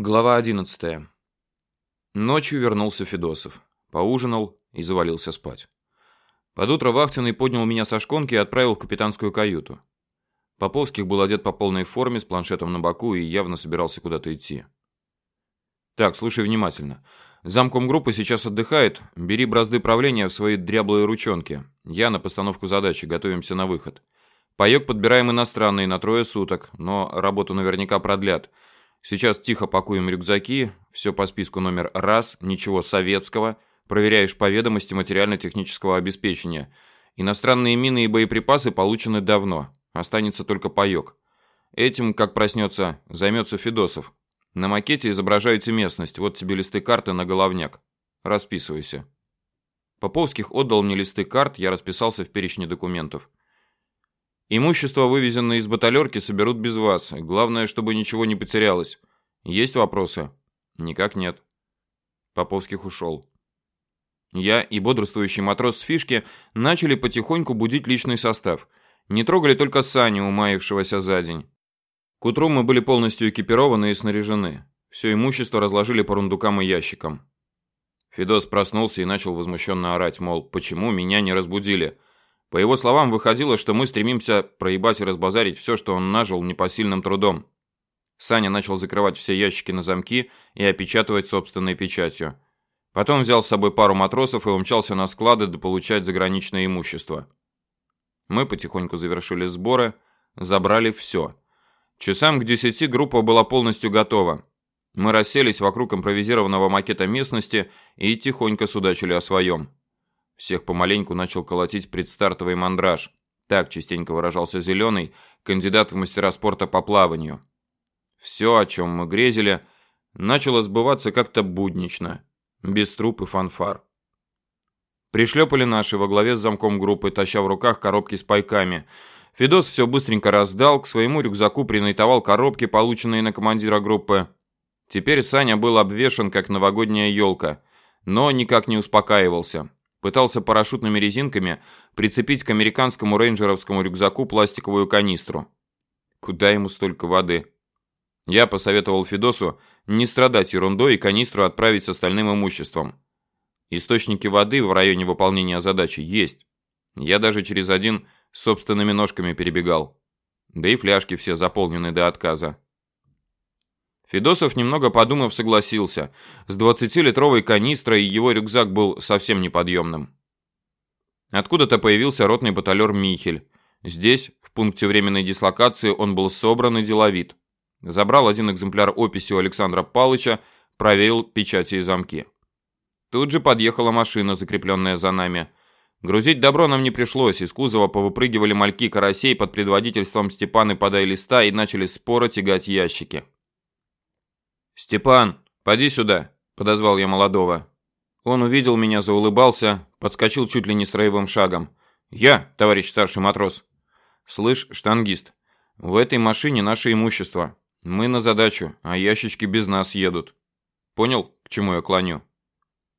Глава 11. Ночью вернулся Федосов. Поужинал и завалился спать. Под утро вахтенный поднял меня со шконки и отправил в капитанскую каюту. Поповских был одет по полной форме с планшетом на боку и явно собирался куда-то идти. Так, слушай внимательно. Замком группы сейчас отдыхает. Бери бразды правления в свои дряблые ручонки. Я на постановку задачи, готовимся на выход. Паёк подбираем иностранный на трое суток, но работу наверняка продлят. Сейчас тихо пакуем рюкзаки, все по списку номер раз, ничего советского, проверяешь по ведомости материально-технического обеспечения. Иностранные мины и боеприпасы получены давно, останется только паёк. Этим, как проснется, займется Федосов. На макете изображается местность, вот тебе листы карты на головняк. Расписывайся. Поповских отдал мне листы карт, я расписался в перечне документов. Имущество, вывезенное из баталерки, соберут без вас. Главное, чтобы ничего не потерялось. Есть вопросы? Никак нет. Поповских ушел. Я и бодрствующий матрос с фишки начали потихоньку будить личный состав. Не трогали только Саню, умаившегося за день. К утру мы были полностью экипированы и снаряжены. Все имущество разложили по рундукам и ящикам. Федос проснулся и начал возмущенно орать, мол, почему меня не разбудили? По его словам, выходило, что мы стремимся проебать и разбазарить все, что он нажил непосильным трудом. Саня начал закрывать все ящики на замки и опечатывать собственной печатью. Потом взял с собой пару матросов и умчался на склады дополучать заграничное имущество. Мы потихоньку завершили сборы, забрали все. Часам к десяти группа была полностью готова. Мы расселись вокруг импровизированного макета местности и тихонько судачили о своем. Всех помаленьку начал колотить предстартовый мандраж. Так частенько выражался Зеленый, кандидат в мастера спорта по плаванию. Все, о чем мы грезили, начало сбываться как-то буднично, без труп и фанфар. Пришлепали наши во главе с замком группы, таща в руках коробки с пайками. Федос все быстренько раздал, к своему рюкзаку принайтовал коробки, полученные на командира группы. Теперь Саня был обвешан, как новогодняя елка, но никак не успокаивался. Пытался парашютными резинками прицепить к американскому рейнджеровскому рюкзаку пластиковую канистру. Куда ему столько воды? Я посоветовал Федосу не страдать ерундой и канистру отправить с остальным имуществом. Источники воды в районе выполнения задачи есть. Я даже через один собственными ножками перебегал. Да и фляжки все заполнены до отказа. Федосов, немного подумав, согласился. С 20-литровой канистрой его рюкзак был совсем неподъемным. Откуда-то появился ротный баталер Михель. Здесь, в пункте временной дислокации, он был собран и деловит. Забрал один экземпляр описи у Александра Палыча, проверил печати и замки. Тут же подъехала машина, закрепленная за нами. Грузить добро нам не пришлось, из кузова повыпрыгивали мальки карасей под предводительством Степана подай листа и начали споро тягать ящики. «Степан, поди сюда», — подозвал я молодого. Он увидел меня, заулыбался, подскочил чуть ли не строевым шагом. «Я, товарищ старший матрос». «Слышь, штангист, в этой машине наше имущество. Мы на задачу, а ящички без нас едут. Понял, к чему я клоню?»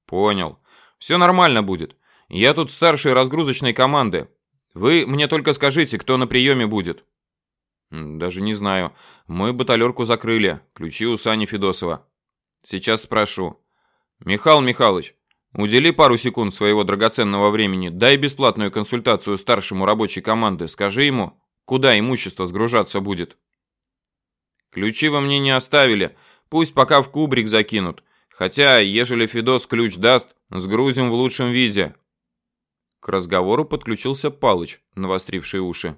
«Понял. Все нормально будет. Я тут старший разгрузочной команды. Вы мне только скажите, кто на приеме будет». Даже не знаю. Мы баталерку закрыли. Ключи у Сани Федосова. Сейчас спрошу. Михаил Михайлович, удели пару секунд своего драгоценного времени. Дай бесплатную консультацию старшему рабочей команды. Скажи ему, куда имущество сгружаться будет. Ключи вы мне не оставили. Пусть пока в кубрик закинут. Хотя, ежели Федос ключ даст, сгрузим в лучшем виде. К разговору подключился Палыч, навостривший уши.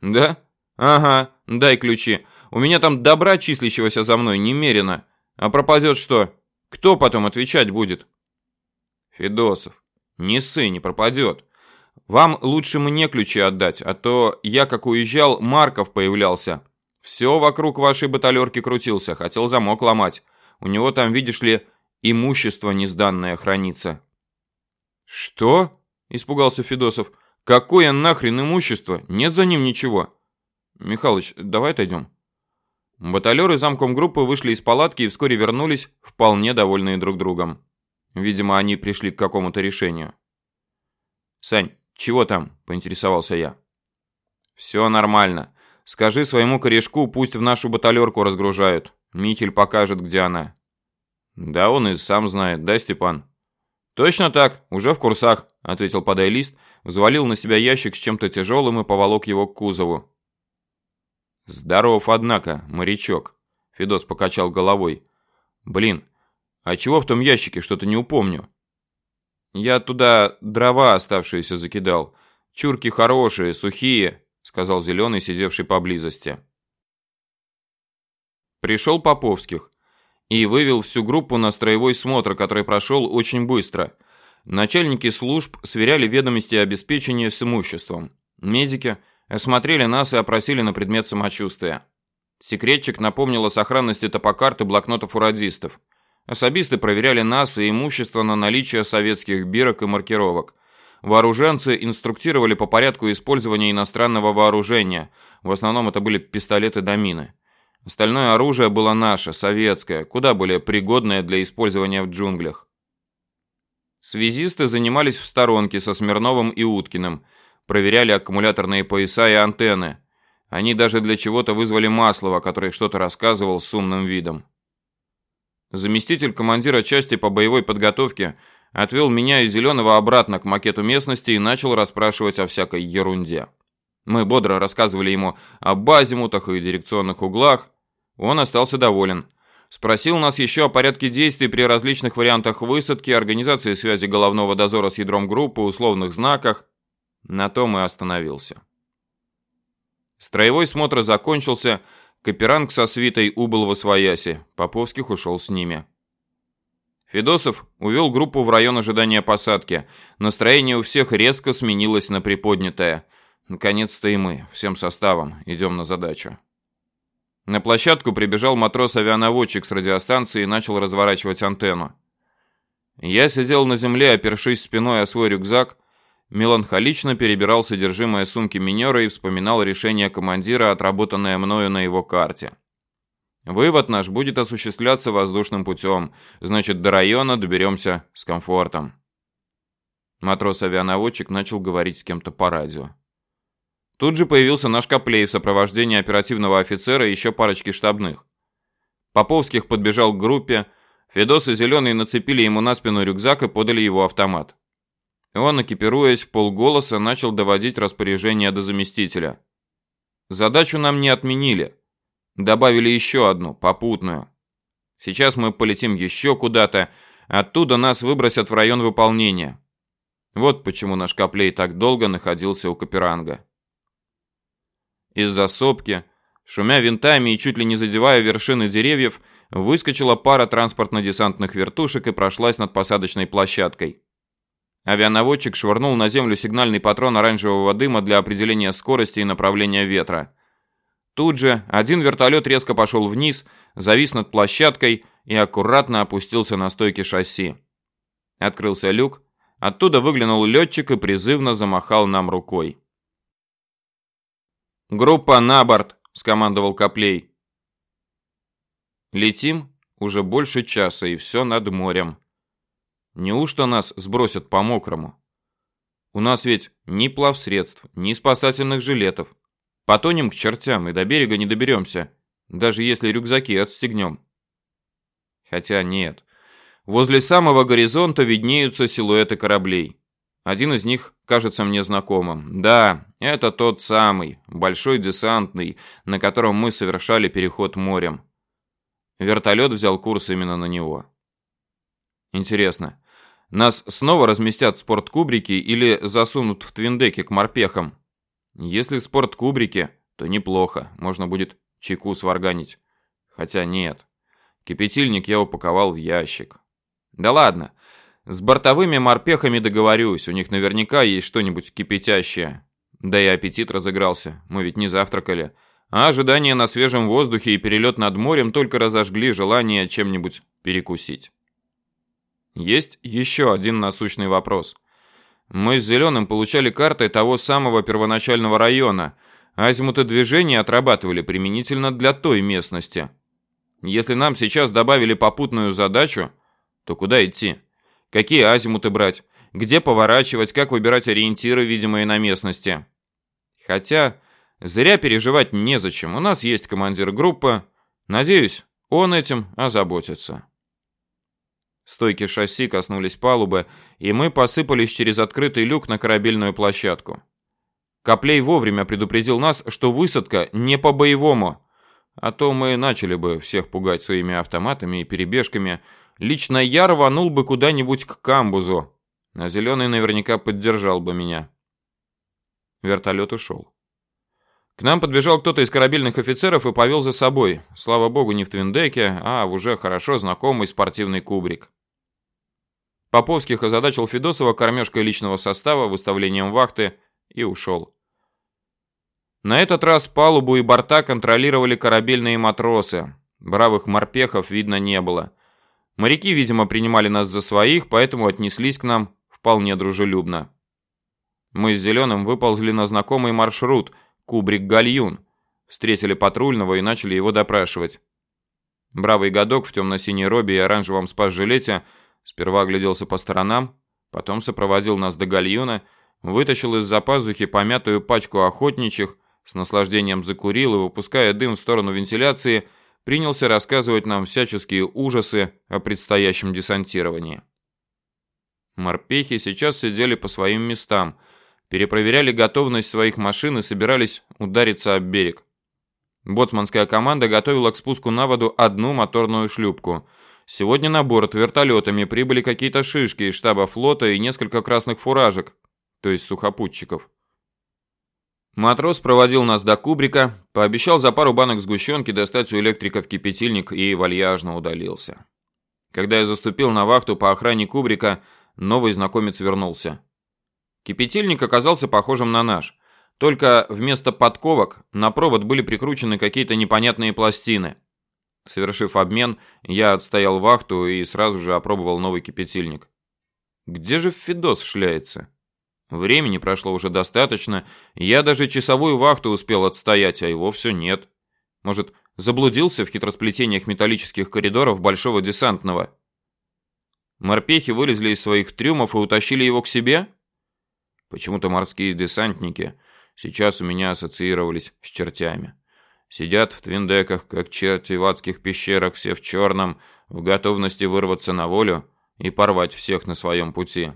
Да? «Ага, дай ключи. У меня там добра, числящегося за мной, немерено. А пропадет что? Кто потом отвечать будет?» «Федосов, не ссы, не пропадет. Вам лучше мне ключи отдать, а то я, как уезжал, Марков появлялся. Все вокруг вашей баталерки крутился, хотел замок ломать. У него там, видишь ли, имущество несданное хранится». «Что?» – испугался Федосов. «Какое нахрен имущество? Нет за ним ничего». «Михалыч, давай отойдем». Баталеры замком группы вышли из палатки и вскоре вернулись, вполне довольные друг другом. Видимо, они пришли к какому-то решению. «Сань, чего там?» – поинтересовался я. «Все нормально. Скажи своему корешку, пусть в нашу баталерку разгружают. Михель покажет, где она. Да он и сам знает, да, Степан? Точно так, уже в курсах, ответил подайлист, взвалил на себя ящик с чем-то тяжелым и поволок его к кузову. Здоров, однако, морячок. Федос покачал головой. Блин, а чего в том ящике, что-то не упомню. Я туда дрова оставшиеся закидал. Чурки хорошие, сухие, сказал зеленый, сидевший поблизости. Пришел Поповских и вывел всю группу на строевой смотр, который прошел очень быстро. Начальники служб сверяли ведомости обеспечения с имуществом. Медики осмотрели нас и опросили на предмет самочувствия. Секретчик напомнил о сохранности топокарт и блокнотов у радистов. Особисты проверяли нас и имущество на наличие советских бирок и маркировок. Вооруженцы инструктировали по порядку использования иностранного вооружения. В основном это были пистолеты да мины. Остальное оружие было наше, советское, куда более пригодное для использования в джунглях. Связисты занимались в сторонке со Смирновым и Уткиным, проверяли аккумуляторные пояса и антенны. Они даже для чего-то вызвали Маслова, который что-то рассказывал с умным видом. Заместитель командира части по боевой подготовке отвел меня и Зеленого обратно к макету местности и начал расспрашивать о всякой ерунде. Мы бодро рассказывали ему об азимутах и дирекционных углах. Он остался доволен. Спросил нас еще о порядке действий при различных вариантах высадки, организации связи головного дозора с ядром группы, условных знаках. На том и остановился. Строевой смотр закончился, Каперанг со свитой убыл во свояси, Поповских ушел с ними. Федосов увел группу в район ожидания посадки. Настроение у всех резко сменилось на приподнятое. Наконец-то и мы, всем составом, идем на задачу. На площадку прибежал матрос-авианаводчик с радиостанции и начал разворачивать антенну. Я сидел на земле, опершись спиной о свой рюкзак, меланхолично перебирал содержимое сумки минера и вспоминал решение командира, отработанное мною на его карте. Вывод наш будет осуществляться воздушным путем, значит, до района доберемся с комфортом. Матрос-авианаводчик начал говорить с кем-то по радио. Тут же появился наш Коплей в сопровождении оперативного офицера и еще парочки штабных. Поповских подбежал к группе, Федос и Зеленый нацепили ему на спину рюкзак и подали его автомат. Он, экипируясь в полголоса, начал доводить распоряжение до заместителя. Задачу нам не отменили. Добавили еще одну, попутную. Сейчас мы полетим еще куда-то, оттуда нас выбросят в район выполнения. Вот почему наш Коплей так долго находился у Каперанга. Из-за сопки, шумя винтами и чуть ли не задевая вершины деревьев, выскочила пара транспортно-десантных вертушек и прошлась над посадочной площадкой. Авианаводчик швырнул на землю сигнальный патрон оранжевого дыма для определения скорости и направления ветра. Тут же один вертолет резко пошел вниз, завис над площадкой и аккуратно опустился на стойке шасси. Открылся люк, оттуда выглянул летчик и призывно замахал нам рукой. «Группа на борт!» – скомандовал Коплей. Летим уже больше часа и все над морем. Неужто нас сбросят по мокрому? У нас ведь ни плавсредств, ни спасательных жилетов. Потонем к чертям и до берега не доберемся, даже если рюкзаки отстегнем. Хотя нет. Возле самого горизонта виднеются силуэты кораблей. Один из них кажется мне знакомым. Да, это тот самый, большой десантный, на котором мы совершали переход морем. Вертолет взял курс именно на него. Интересно, нас снова разместят в спорткубрике или засунут в твиндеки к морпехам? Если в спорткубрике, то неплохо, можно будет чайку сварганить. Хотя нет, кипятильник я упаковал в ящик. Да ладно, с бортовыми морпехами договорюсь, у них наверняка есть что-нибудь кипятящее. Да и аппетит разыгрался, мы ведь не завтракали. А ожидание на свежем воздухе и перелет над морем только разожгли желание чем-нибудь перекусить. Есть еще один насущный вопрос. Мы с Зеленым получали карты того самого первоначального района. Азимуты движения отрабатывали применительно для той местности. Если нам сейчас добавили попутную задачу, то куда идти? Какие азимуты брать? Где поворачивать? Как выбирать ориентиры, видимые на местности? Хотя, зря переживать незачем. У нас есть командир группы. Надеюсь, Он этим озаботится. Стойки шасси коснулись палубы, и мы посыпались через открытый люк на корабельную площадку. Коплей вовремя предупредил нас, что высадка не по-боевому, а то мы начали бы всех пугать своими автоматами и перебежками. Лично я рванул бы куда-нибудь к камбузу, а Зеленый наверняка поддержал бы меня. Вертолет ушел. К нам подбежал кто-то из корабельных офицеров и повел за собой. Слава богу, не в твиндеке, а в уже хорошо знакомый спортивный кубрик. Поповских озадачил Федосова кормежкой личного состава, выставлением вахты и ушел. На этот раз палубу и борта контролировали корабельные матросы. Бравых морпехов видно не было. Моряки, видимо, принимали нас за своих, поэтому отнеслись к нам вполне дружелюбно. Мы с Зеленым выползли на знакомый маршрут Кубрик-Гальюн, встретили патрульного и начали его допрашивать. Бравый годок в темно-синей робе и оранжевом спас-жилете – Сперва огляделся по сторонам, потом сопроводил нас до гальюна, вытащил из-за пазухи помятую пачку охотничьих, с наслаждением закурил и, выпуская дым в сторону вентиляции, принялся рассказывать нам всяческие ужасы о предстоящем десантировании. Морпехи сейчас сидели по своим местам, перепроверяли готовность своих машин и собирались удариться об берег. Боцманская команда готовила к спуску на воду одну моторную шлюпку – Сегодня на борт вертолетами прибыли какие-то шишки из штаба флота и несколько красных фуражек, то есть сухопутчиков. Матрос проводил нас до кубрика, пообещал за пару банок сгущенки достать у электриков кипятильник и вальяжно удалился. Когда я заступил на вахту по охране кубрика, новый знакомец вернулся. Кипятильник оказался похожим на наш, только вместо подковок на провод были прикручены какие-то непонятные пластины – Совершив обмен, я отстоял вахту и сразу же опробовал новый кипятильник. Где же Фидос шляется? Времени прошло уже достаточно, я даже часовую вахту успел отстоять, а его все нет. Может, заблудился в хитросплетениях металлических коридоров большого десантного? Морпехи вылезли из своих трюмов и утащили его к себе? Почему-то морские десантники сейчас у меня ассоциировались с чертями. Сидят в твиндеках, как черти в адских пещерах, все в черном, в готовности вырваться на волю и порвать всех на своем пути.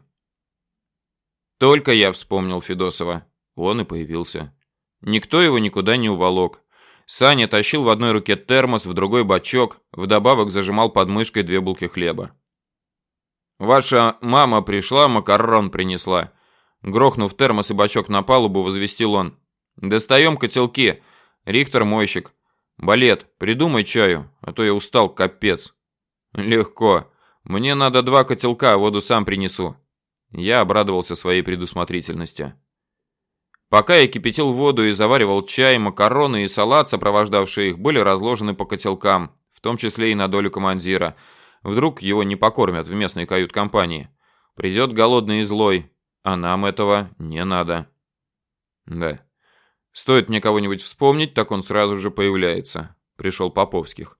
Только я вспомнил Федосова. Он и появился. Никто его никуда не уволок. Саня тащил в одной руке термос, в другой бачок, вдобавок зажимал под мышкой две булки хлеба. «Ваша мама пришла, макарон принесла». Грохнув термос и бачок на палубу, возвестил он. «Достаем котелки. Рихтер мойщик. Балет, придумай чаю, а то я устал капец. Легко. Мне надо два котелка, воду сам принесу. Я обрадовался своей предусмотрительности. Пока я кипятил воду и заваривал чай, макароны и салат, сопровождавшие их, были разложены по котелкам, в том числе и на долю командира. Вдруг его не покормят в местной кают-компании. Придет голодный и злой, а нам этого не надо. Да. Стоит мне кого-нибудь вспомнить, так он сразу же появляется. Пришел Поповских.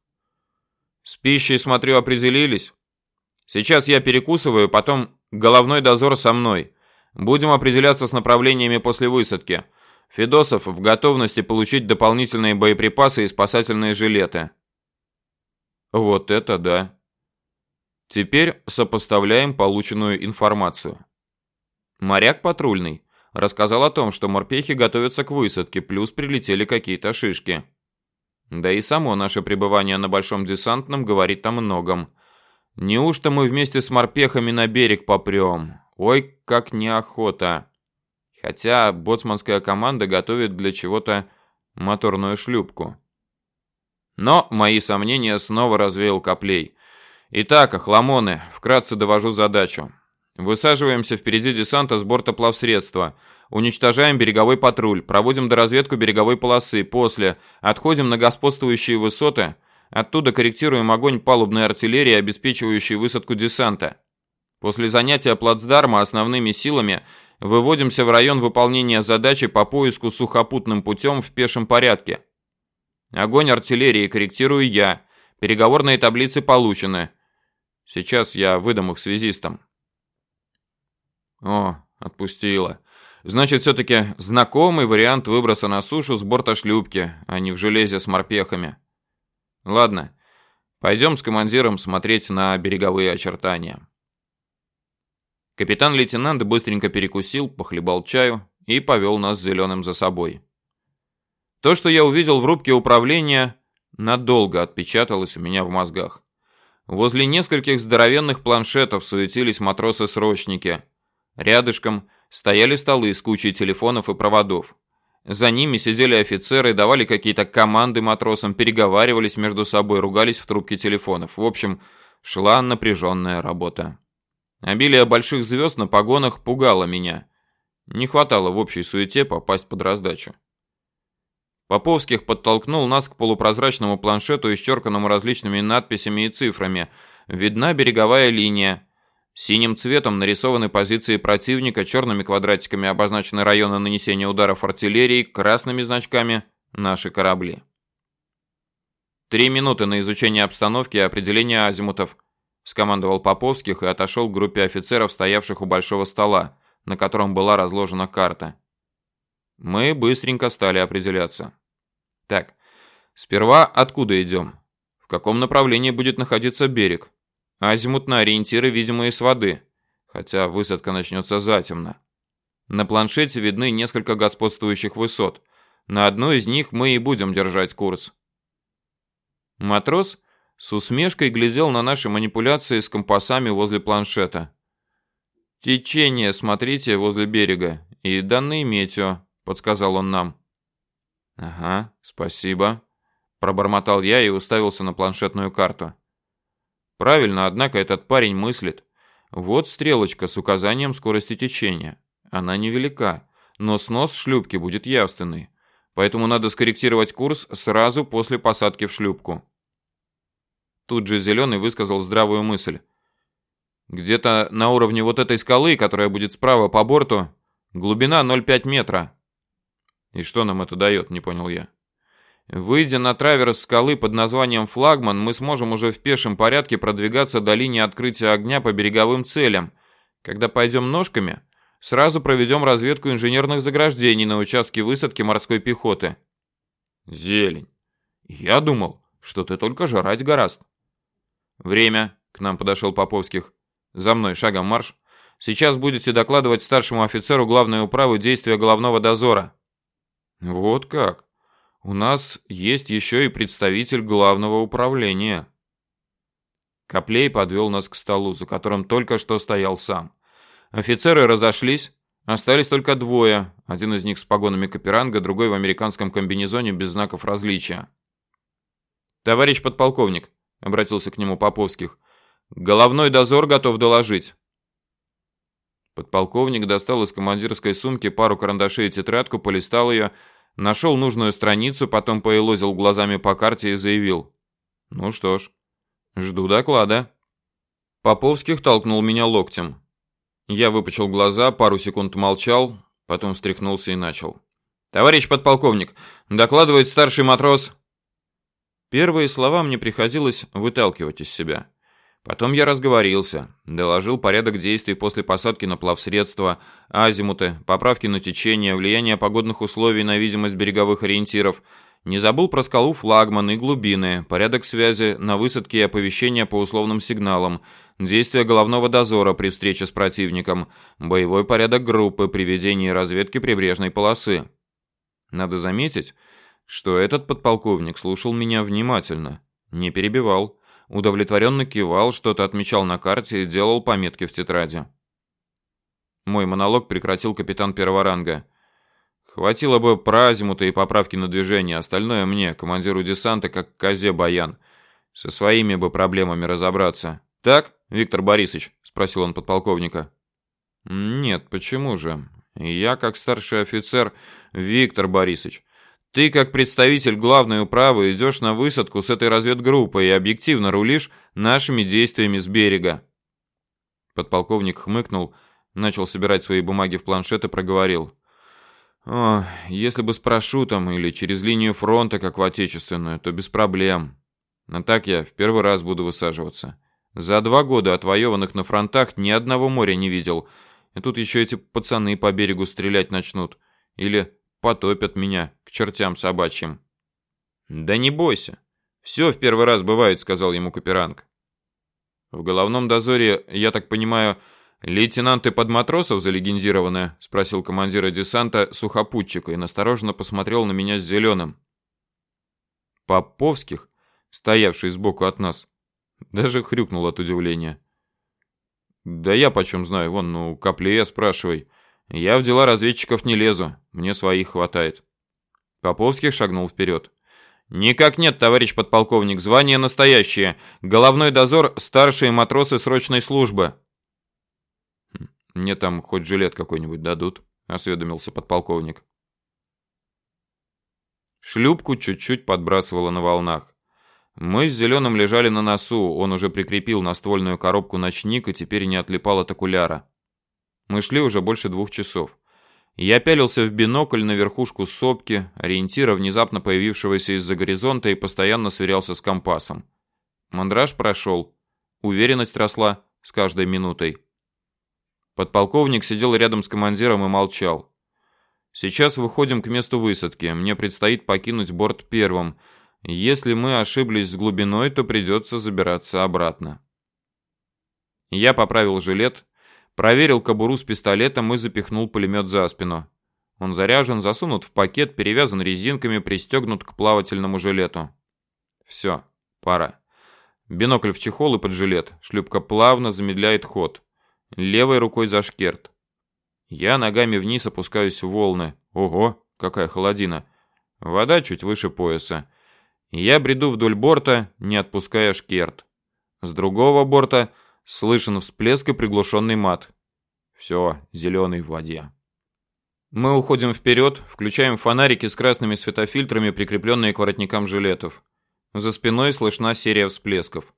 С пищей, смотрю, определились. Сейчас я перекусываю, потом головной дозор со мной. Будем определяться с направлениями после высадки. Федосов в готовности получить дополнительные боеприпасы и спасательные жилеты. Вот это да. Теперь сопоставляем полученную информацию. Моряк патрульный Рассказал о том, что морпехи готовятся к высадке, плюс прилетели какие-то шишки. Да и само наше пребывание на Большом Десантном говорит о многом. Неужто мы вместе с морпехами на берег попрем? Ой, как неохота. Хотя боцманская команда готовит для чего-то моторную шлюпку. Но мои сомнения снова развеял Коплей. Итак, охламоны, вкратце довожу задачу. Высаживаемся впереди десанта с борта плавсредства. Уничтожаем береговой патруль, проводим доразведку береговой полосы. После отходим на господствующие высоты. Оттуда корректируем огонь палубной артиллерии, обеспечивающей высадку десанта. После занятия плацдарма основными силами выводимся в район выполнения задачи по поиску сухопутным путем в пешем порядке. Огонь артиллерии корректирую я. Переговорные таблицы получены. Сейчас я выдам их связистам. О, отпустила. Значит, все-таки знакомый вариант выброса на сушу с борта шлюпки, а не в железе с морпехами. Ладно, Пойдем с командиром смотреть на береговые очертания. Капитан-лейтенант быстренько перекусил, похлебал чаю и повел нас Зеленым за собой. То, что я увидел в рубке управления, надолго отпечаталось у меня в мозгах. Возле нескольких здоровенных планшетов суетились матросы-срочники. Рядышком стояли столы с кучей телефонов и проводов. За ними сидели офицеры, давали какие-то команды матросам, переговаривались между собой, ругались в трубке телефонов. В общем, шла напряженная работа. Обилие больших звезд на погонах пугало меня. Не хватало в общей суете попасть под раздачу. Поповских подтолкнул нас к полупрозрачному планшету, исчерканному различными надписями и цифрами. Видна береговая линия. Синим цветом нарисованы позиции противника, черными квадратиками обозначены районы нанесения ударов артиллерии, красными значками – наши корабли. Три минуты на изучение обстановки и определение азимутов. Скомандовал Поповских и отошел к группе офицеров, стоявших у большого стола, на котором была разложена карта. Мы быстренько стали определяться. Так, сперва откуда идем? В каком направлении будет находиться берег? Азимут на ориентиры, видимые с воды, хотя высадка начнется затемно. На планшете видны несколько господствующих высот. На одной из них мы и будем держать курс. Матрос с усмешкой глядел на наши манипуляции с компасами возле планшета. «Течение смотрите возле берега и данные метео», — подсказал он нам. «Ага, спасибо», — пробормотал я и уставился на планшетную карту. Правильно, однако этот парень мыслит. Вот стрелочка с указанием скорости течения. Она невелика, но снос шлюпки будет явственный. Поэтому надо скорректировать курс сразу после посадки в шлюпку. Тут же Зеленый высказал здравую мысль. Где-то на уровне вот этой скалы, которая будет справа по борту, глубина 0,5 метра. И что нам это дает, не понял я. Выйдя на траверс скалы под названием Флагман, мы сможем уже в пешем порядке продвигаться до линии открытия огня по береговым целям. Когда пойдем ножками, сразу проведем разведку инженерных заграждений на участке высадки морской пехоты. Зелень. Я думал, что ты только жрать гораст. Время, к нам подошел Поповских. За мной, шагом марш. Сейчас будете докладывать старшему офицеру главной управы действия головного дозора. Вот как? У нас есть еще и представитель главного управления. Коплей подвел нас к столу, за которым только что стоял сам. Офицеры разошлись, остались только двое, один из них с погонами Каперанга, другой в американском комбинезоне без знаков различия. «Товарищ подполковник», — обратился к нему Поповских, — «головной дозор готов доложить». Подполковник достал из командирской сумки пару карандашей и тетрадку, полистал ее Нашел нужную страницу, потом поелозил глазами по карте и заявил. «Ну что ж, жду доклада». Поповских толкнул меня локтем. Я выпучил глаза, пару секунд молчал, потом встряхнулся и начал. «Товарищ подполковник, докладывает старший матрос...» Первые слова мне приходилось выталкивать из себя. Потом я разговорился, доложил порядок действий после посадки на плавсредство, азимуты, поправки на течение, влияние погодных условий на видимость береговых ориентиров. Не забыл про скалу флагман и глубины, порядок связи на высадке и оповещения по условным сигналам, действия головного дозора при встрече с противником, боевой порядок группы при ведении разведки прибрежной полосы. Надо заметить, что этот подполковник слушал меня внимательно, не перебивал удовлетворенно кивал, что-то отмечал на карте и делал пометки в тетради. Мой монолог прекратил капитан первого ранга. Хватило бы про азимута и поправки на движение, остальное мне, командиру десанта, как козе баян. Со своими бы проблемами разобраться. Так, Виктор Борисович, спросил он подполковника. Нет, почему же? Я, как старший офицер, Виктор Борисович, ты, как представитель главной управы, идешь на высадку с этой разведгруппой и объективно рулишь нашими действиями с берега. Подполковник хмыкнул, начал собирать свои бумаги в планшет и проговорил. О, если бы с парашютом или через линию фронта, как в отечественную, то без проблем. Но так я в первый раз буду высаживаться. За два года отвоеванных на фронтах ни одного моря не видел. И тут еще эти пацаны по берегу стрелять начнут. Или потопят меня к чертям собачьим. Да не бойся. «Все в первый раз бывает», — сказал ему Каперанг. «В головном дозоре, я так понимаю, лейтенанты подматросов залегендированы?» — спросил командира десанта сухопутчика и настороженно посмотрел на меня с зеленым. Поповских, стоявший сбоку от нас, даже хрюкнул от удивления. «Да я почем знаю, вон, ну, Каплея спрашивай. Я в дела разведчиков не лезу, мне своих хватает». Поповских шагнул вперед. «Никак нет, товарищ подполковник, звание настоящее. Головной дозор, старшие матросы срочной службы». «Хм, «Мне там хоть жилет какой-нибудь дадут», — осведомился подполковник. Шлюпку чуть-чуть подбрасывало на волнах. Мы с Зеленым лежали на носу, он уже прикрепил на ствольную коробку ночник и теперь не отлипал от окуляра. Мы шли уже больше двух часов. Я пялился в бинокль на верхушку сопки, ориентира, внезапно появившегося из-за горизонта, и постоянно сверялся с компасом. Мандраж прошел. Уверенность росла с каждой минутой. Подполковник сидел рядом с командиром и молчал. Сейчас выходим к месту высадки. Мне предстоит покинуть борт первым. Если мы ошиблись с глубиной, то придется забираться обратно. Я поправил жилет, Проверил кобуру с пистолетом и запихнул пулемет за спину. Он заряжен, засунут в пакет, перевязан резинками, пристегнут к плавательному жилету. Все, пора. Бинокль в чехол и под жилет. Шлюпка плавно замедляет ход. Левой рукой за шкерт. Я ногами вниз опускаюсь в волны. Ого, какая холодина. Вода чуть выше пояса. Я бреду вдоль борта, не отпуская шкерт. С другого борта Слышен всплеск и приглушенный мат. Все, зеленый в воде. Мы уходим вперед, включаем фонарики с красными светофильтрами, прикрепленные к воротникам жилетов. За спиной слышна серия всплесков.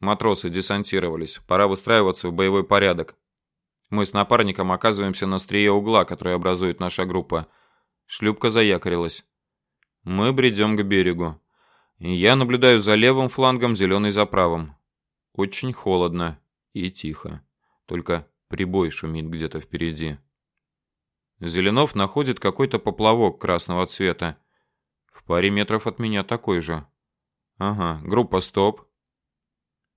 Матросы десантировались. Пора выстраиваться в боевой порядок. Мы с напарником оказываемся на стрие угла, который образует наша группа. Шлюпка заякорилась. Мы бредем к берегу. Я наблюдаю за левым флангом, зеленый за правым. Очень холодно и тихо. Только прибой шумит где-то впереди. Зеленов находит какой-то поплавок красного цвета. В паре метров от меня такой же. Ага, группа стоп.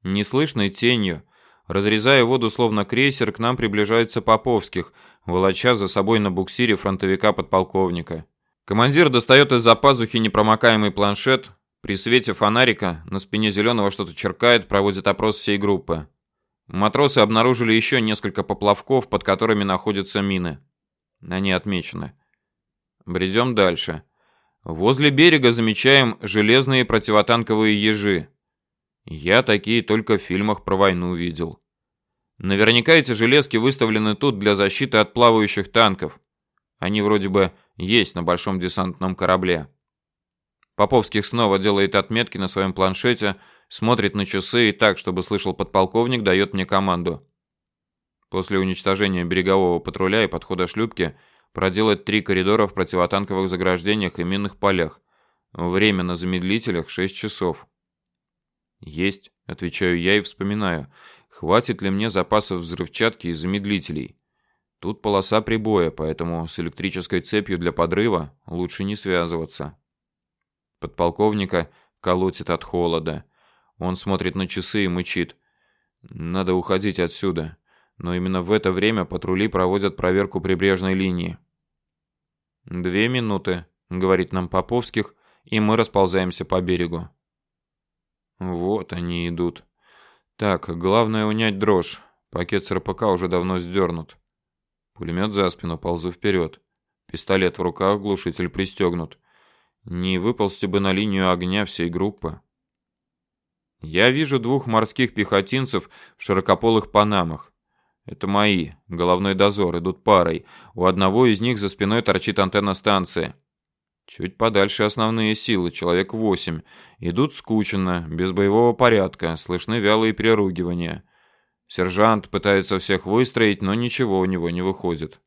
Неслышной тенью, разрезая воду словно крейсер, к нам приближается Поповских, волоча за собой на буксире фронтовика подполковника. Командир достает из-за пазухи непромокаемый планшет, при свете фонарика на спине зеленого что-то черкает, проводит опрос всей группы. Матросы обнаружили еще несколько поплавков, под которыми находятся мины. Они отмечены. Бредем дальше. Возле берега замечаем железные противотанковые ежи. Я такие только в фильмах про войну видел. Наверняка эти железки выставлены тут для защиты от плавающих танков. Они вроде бы есть на большом десантном корабле. Поповских снова делает отметки на своем планшете, смотрит на часы и так, чтобы слышал подполковник, дает мне команду. После уничтожения берегового патруля и подхода шлюпки проделать три коридора в противотанковых заграждениях и минных полях. Время на замедлителях 6 часов. Есть, отвечаю я и вспоминаю, хватит ли мне запасов взрывчатки и замедлителей. Тут полоса прибоя, поэтому с электрической цепью для подрыва лучше не связываться. Подполковника колотит от холода. Он смотрит на часы и мычит. Надо уходить отсюда. Но именно в это время патрули проводят проверку прибрежной линии. «Две минуты», — говорит нам Поповских, и мы расползаемся по берегу. Вот они идут. Так, главное унять дрожь. Пакет с РПК уже давно сдернут. Пулемет за спину, ползу вперед. Пистолет в руках, глушитель пристегнут. Не выползти бы на линию огня всей группы. Я вижу двух морских пехотинцев в широкополых панамах. Это мои, головной дозор, идут парой. У одного из них за спиной торчит антенна станции. Чуть подальше основные силы, человек восемь. Идут скучно, без боевого порядка, слышны вялые переругивания. Сержант пытается всех выстроить, но ничего у него не выходит.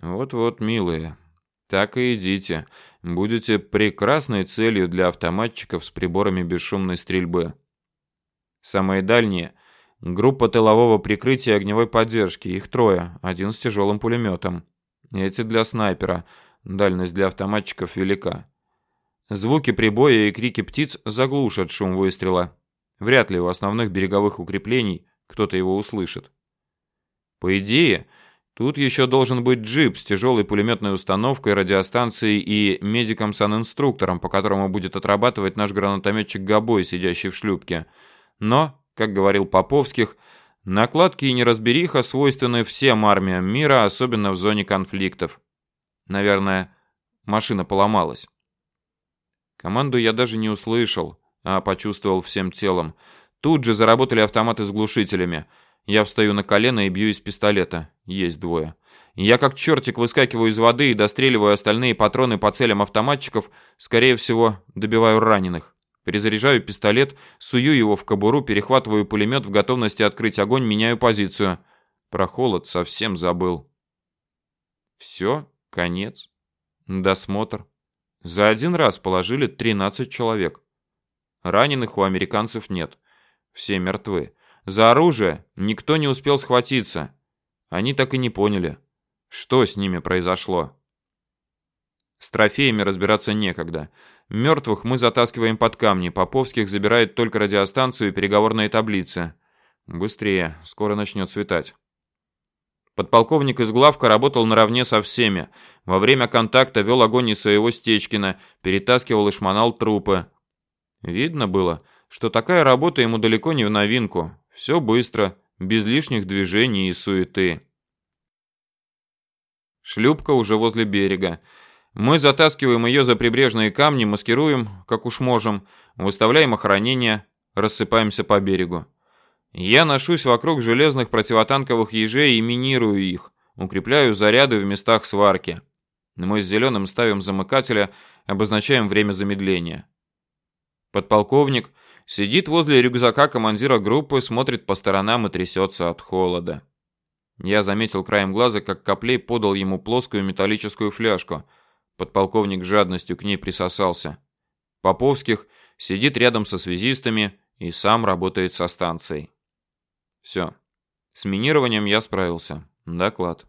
Вот-вот, милые, так и идите будете прекрасной целью для автоматчиков с приборами бесшумной стрельбы. Самые дальние — группа тылового прикрытия огневой поддержки, их трое, один с тяжелым пулеметом. Эти для снайпера, дальность для автоматчиков велика. Звуки прибоя и крики птиц заглушат шум выстрела. Вряд ли у основных береговых укреплений кто-то его услышит. По идее, тут еще должен быть джип с тяжелой пулеметной установкой, радиостанцией и медиком-санинструктором, по которому будет отрабатывать наш гранатометчик Габой, сидящий в шлюпке. Но, как говорил Поповских, накладки и неразбериха свойственны всем армиям мира, особенно в зоне конфликтов. Наверное, машина поломалась. Команду я даже не услышал, а почувствовал всем телом. Тут же заработали автоматы с глушителями. Я встаю на колено и бью из пистолета. Есть двое. Я как чертик выскакиваю из воды и достреливаю остальные патроны по целям автоматчиков, скорее всего, добиваю раненых. Перезаряжаю пистолет, сую его в кобуру, перехватываю пулемет в готовности открыть огонь, меняю позицию. Про холод совсем забыл. Все, конец. Досмотр. За один раз положили 13 человек. Раненых у американцев нет. Все мертвы. За оружие никто не успел схватиться. Они так и не поняли, что с ними произошло. С трофеями разбираться некогда. Мертвых мы затаскиваем под камни. Поповских забирает только радиостанцию и переговорные таблицы. Быстрее, скоро начнет светать. Подполковник из главка работал наравне со всеми. Во время контакта вел огонь из своего Стечкина, перетаскивал и шмонал трупы. Видно было, что такая работа ему далеко не в новинку. Все быстро, без лишних движений и суеты. Шлюпка уже возле берега. Мы затаскиваем ее за прибрежные камни, маскируем, как уж можем, выставляем охранение, рассыпаемся по берегу. Я ношусь вокруг железных противотанковых ежей и минирую их, укрепляю заряды в местах сварки. Мы с зеленым ставим замыкателя, обозначаем время замедления. Подполковник сидит возле рюкзака командира группы, смотрит по сторонам и трясется от холода. Я заметил краем глаза, как Коплей подал ему плоскую металлическую фляжку. Подполковник жадностью к ней присосался. Поповских сидит рядом со связистами и сам работает со станцией. Все. С минированием я справился. Доклад.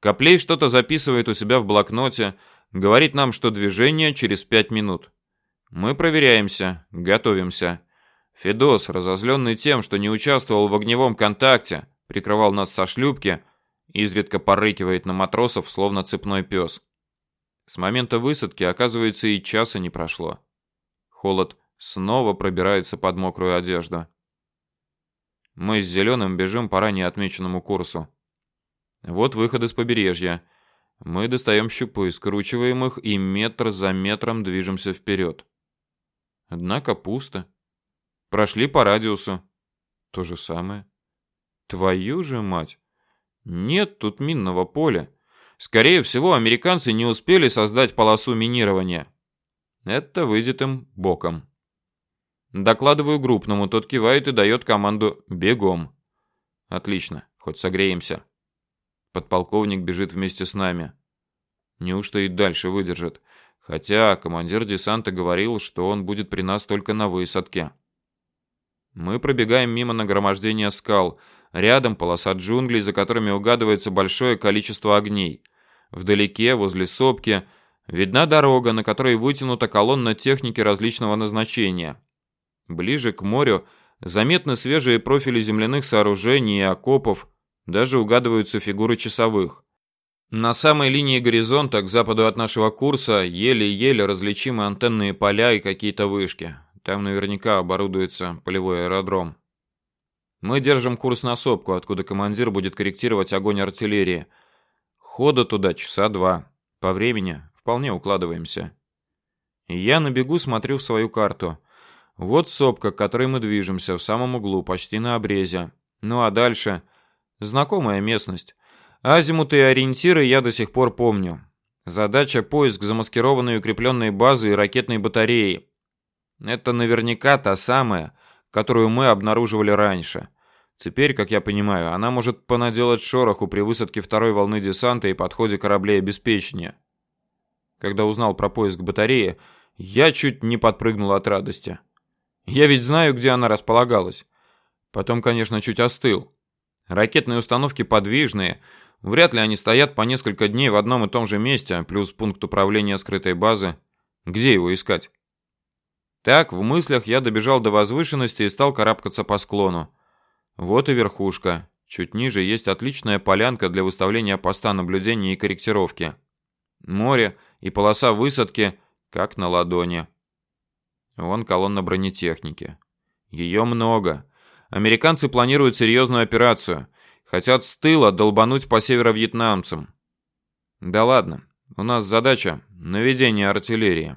Коплей что-то записывает у себя в блокноте, говорит нам, что движение через пять минут. Мы проверяемся, готовимся. Федос, разозленный тем, что не участвовал в огневом контакте, прикрывал нас со шлюпки, изредка порыкивает на матросов, словно цепной пес. С момента высадки, оказывается, и часа не прошло. Холод снова пробирается под мокрую одежду. Мы с Зеленым бежим по ранее отмеченному курсу. Вот выход из побережья. Мы достаем щупы, скручиваем их и метр за метром движемся вперед. Однако пусто. Прошли по радиусу. То же самое. Твою же мать. Нет тут минного поля. Скорее всего, американцы не успели создать полосу минирования. Это выйдет им боком. Докладываю группному, тот кивает и дает команду «бегом». Отлично, хоть согреемся. Подполковник бежит вместе с нами. Неужто и дальше выдержит? Хотя командир десанта говорил, что он будет при нас только на высадке. Мы пробегаем мимо нагромождения скал. Рядом полоса джунглей, за которыми угадывается большое количество огней. Вдалеке, возле сопки, видна дорога, на которой вытянута колонна техники различного назначения. Ближе к морю заметны свежие профили земляных сооружений и окопов, даже угадываются фигуры часовых. На самой линии горизонта, к западу от нашего курса, еле-еле различимы антенные поля и какие-то вышки. Там наверняка оборудуется полевой аэродром. Мы держим курс на сопку, откуда командир будет корректировать огонь артиллерии. Хода туда часа два. По времени вполне укладываемся. Я на бегу смотрю в свою карту. Вот сопка, к которой мы движемся, в самом углу, почти на обрезе. Ну а дальше... Знакомая местность. Азимуты и ориентиры я до сих пор помню. Задача — поиск замаскированной укрепленной базы и ракетной батареи. Это наверняка та самая, которую мы обнаруживали раньше. Теперь, как я понимаю, она может понаделать шороху при высадке второй волны десанта и подходе кораблей обеспечения. Когда узнал про поиск батареи, я чуть не подпрыгнул от радости. Я ведь знаю, где она располагалась. Потом, конечно, чуть остыл. Ракетные установки подвижные. Вряд ли они стоят по несколько дней в одном и том же месте, плюс пункт управления скрытой базы. Где его искать? Так, в мыслях я добежал до возвышенности и стал карабкаться по склону. Вот и верхушка. Чуть ниже есть отличная полянка для выставления поста наблюдения и корректировки. Море и полоса высадки как на ладони. Вон колонна бронетехники. Ее много. Американцы планируют серьезную операцию. Хотят с тыла долбануть по северо-вьетнамцам. Да ладно, у нас задача — наведение артиллерии.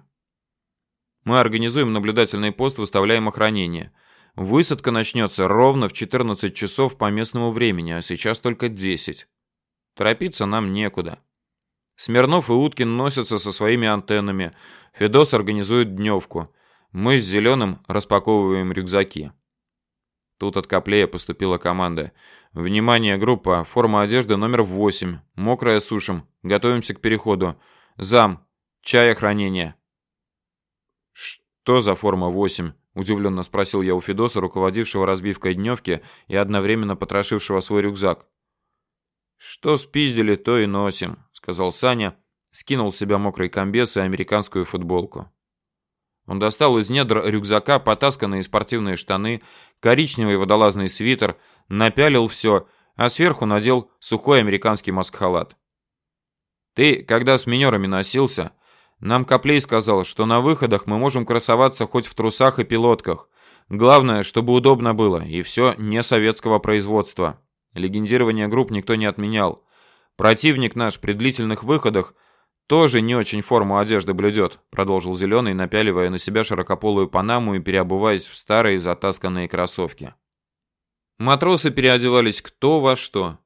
Мы организуем наблюдательный пост, выставляем охранение. Высадка начнется ровно в 14 часов по местному времени, а сейчас только 10. Торопиться нам некуда. Смирнов и Уткин носятся со своими антеннами. Федос организует дневку. Мы с Зеленым распаковываем рюкзаки. Тут от Коплея поступила команда. «Внимание, группа! Форма одежды номер 8. Мокрая сушим. Готовимся к переходу. Зам. Чай охранения». «Что за форма 8?» – удивленно спросил я у Федоса, руководившего разбивкой дневки и одновременно потрошившего свой рюкзак. «Что спиздили, то и носим», – сказал Саня, скинул с себя мокрый комбез и американскую футболку. Он достал из недр рюкзака потасканные спортивные штаны, коричневый водолазный свитер, напялил все, а сверху надел сухой американский маск-халат. «Ты, когда с минерами носился, нам Коплей сказал, что на выходах мы можем красоваться хоть в трусах и пилотках. Главное, чтобы удобно было, и все не советского производства. Легендирование групп никто не отменял. Противник наш при длительных выходах тоже не очень форму одежды блюдет, продолжил Зеленый, напяливая на себя широкополую панаму и переобуваясь в старые затасканные кроссовки. Матросы переодевались кто во что.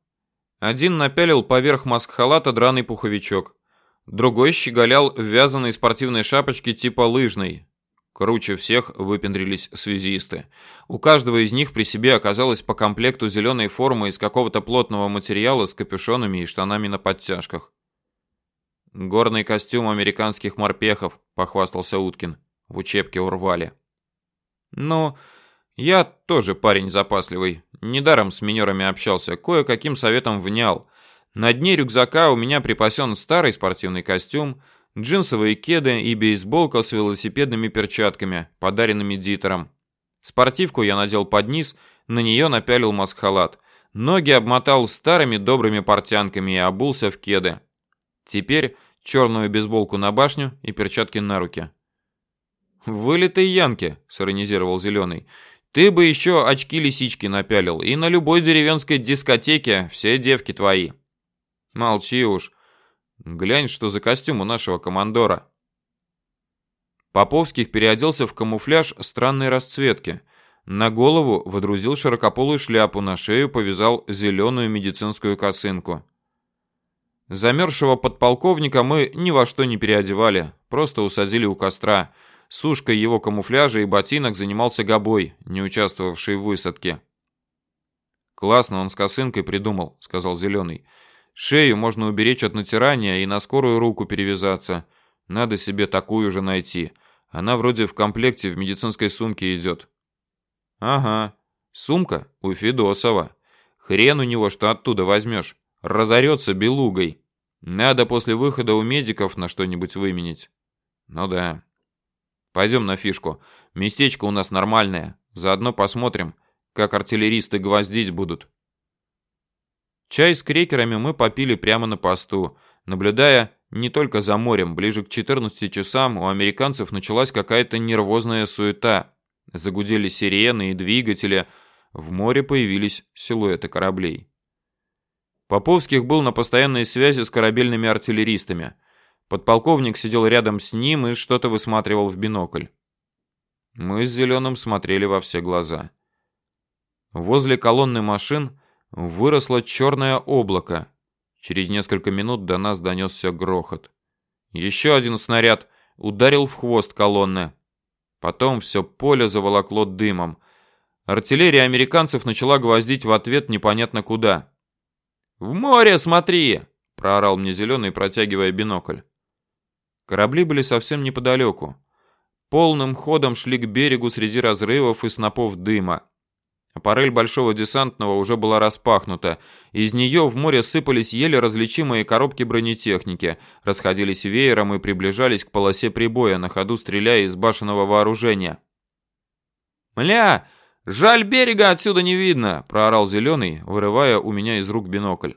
Один напялил поверх маск-халата драный пуховичок. Другой щеголял в вязаной спортивной шапочке типа лыжной. Круче всех выпендрились связисты. У каждого из них при себе оказалось по комплекту зеленой формы из какого-то плотного материала с капюшонами и штанами на подтяжках. «Горный костюм американских морпехов», — похвастался Уткин. В учебке урвали. «Ну, я тоже парень запасливый. Недаром с минерами общался, кое-каким советом внял. На дне рюкзака у меня припасен старый спортивный костюм, джинсовые кеды и бейсболка с велосипедными перчатками, подаренными Дитером. Спортивку я надел под низ, на нее напялил маск-халат. Ноги обмотал старыми добрыми портянками и обулся в кеды. Теперь черную бейсболку на башню и перчатки на руки. «Вылитый Янки», — сиронизировал Зеленый. «Ты бы еще очки-лисички напялил, и на любой деревенской дискотеке все девки твои». Молчи уж. Глянь, что за костюм у нашего командора. Поповских переоделся в камуфляж странной расцветки. На голову водрузил широкополую шляпу, на шею повязал зеленую медицинскую косынку. Замерзшего подполковника мы ни во что не переодевали, просто усадили у костра. Сушкой его камуфляжа и ботинок занимался Гобой, не участвовавший в высадке. «Классно он с косынкой придумал», — сказал Зеленый. Шею можно уберечь от натирания и на скорую руку перевязаться. Надо себе такую же найти. Она вроде в комплекте в медицинской сумке идет. Ага, сумка у Федосова. Хрен у него, что оттуда возьмешь. Разорется белугой. Надо после выхода у медиков на что-нибудь выменить. Ну да. Пойдем на фишку. Местечко у нас нормальное. Заодно посмотрим, как артиллеристы гвоздить будут. Чай с крекерами мы попили прямо на посту, наблюдая не только за морем. Ближе к 14 часам у американцев началась какая-то нервозная суета. Загудели сирены и двигатели. В море появились силуэты кораблей. Поповских был на постоянной связи с корабельными артиллеристами. Подполковник сидел рядом с ним и что-то высматривал в бинокль. Мы с Зеленым смотрели во все глаза. Возле колонны машин выросло черное облако. Через несколько минут до нас донесся грохот. Еще один снаряд ударил в хвост колонны. Потом все поле заволокло дымом. Артиллерия американцев начала гвоздить в ответ непонятно куда. «В море смотри!» — проорал мне зеленый, протягивая бинокль. Корабли были совсем неподалеку. Полным ходом шли к берегу среди разрывов и снопов дыма. Аппарель большого десантного уже была распахнута. Из нее в море сыпались еле различимые коробки бронетехники, расходились веером и приближались к полосе прибоя, на ходу стреляя из башенного вооружения. «Мля, жаль берега отсюда не видно!» – проорал Зеленый, вырывая у меня из рук бинокль.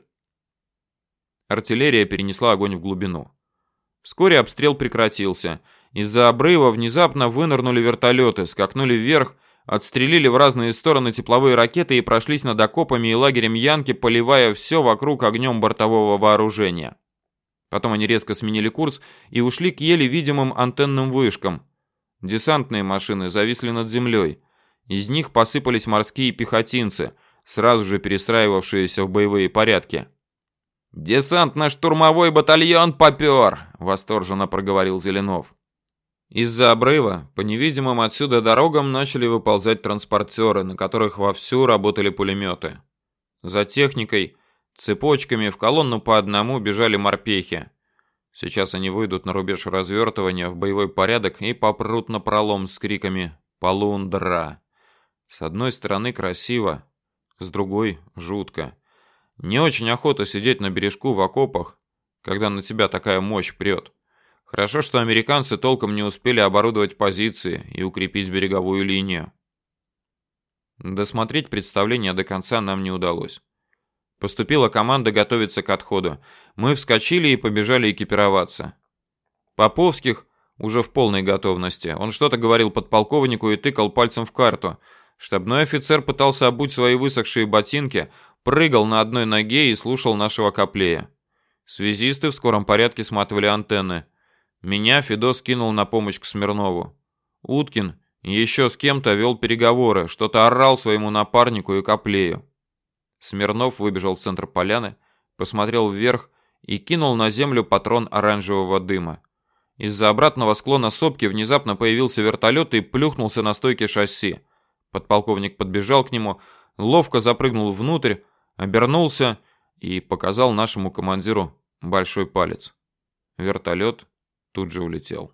Артиллерия перенесла огонь в глубину. Вскоре обстрел прекратился. Из-за обрыва внезапно вынырнули вертолеты, скакнули вверх – отстрелили в разные стороны тепловые ракеты и прошлись над окопами и лагерем Янки, поливая все вокруг огнем бортового вооружения. Потом они резко сменили курс и ушли к еле видимым антенным вышкам. Десантные машины зависли над землей. Из них посыпались морские пехотинцы, сразу же перестраивавшиеся в боевые порядки. «Десантно-штурмовой батальон попер!» — восторженно проговорил Зеленов. Из-за обрыва по невидимым отсюда дорогам начали выползать транспортеры, на которых вовсю работали пулеметы. За техникой, цепочками в колонну по одному бежали морпехи. Сейчас они выйдут на рубеж развертывания в боевой порядок и попрут на пролом с криками «Полундра!». С одной стороны красиво, с другой жутко. Не очень охота сидеть на бережку в окопах, когда на тебя такая мощь прет. Хорошо, что американцы толком не успели оборудовать позиции и укрепить береговую линию. Досмотреть представление до конца нам не удалось. Поступила команда готовиться к отходу. Мы вскочили и побежали экипироваться. Поповских уже в полной готовности. Он что-то говорил подполковнику и тыкал пальцем в карту. Штабной офицер пытался обуть свои высохшие ботинки, прыгал на одной ноге и слушал нашего коплея. Связисты в скором порядке сматывали антенны. Меня Федос кинул на помощь к Смирнову. Уткин еще с кем-то вел переговоры, что-то орал своему напарнику и Коплею. Смирнов выбежал в центр поляны, посмотрел вверх и кинул на землю патрон оранжевого дыма. Из-за обратного склона сопки внезапно появился вертолет и плюхнулся на стойке шасси. Подполковник подбежал к нему, ловко запрыгнул внутрь, обернулся и показал нашему командиру большой палец. Вертолет тут же улетел.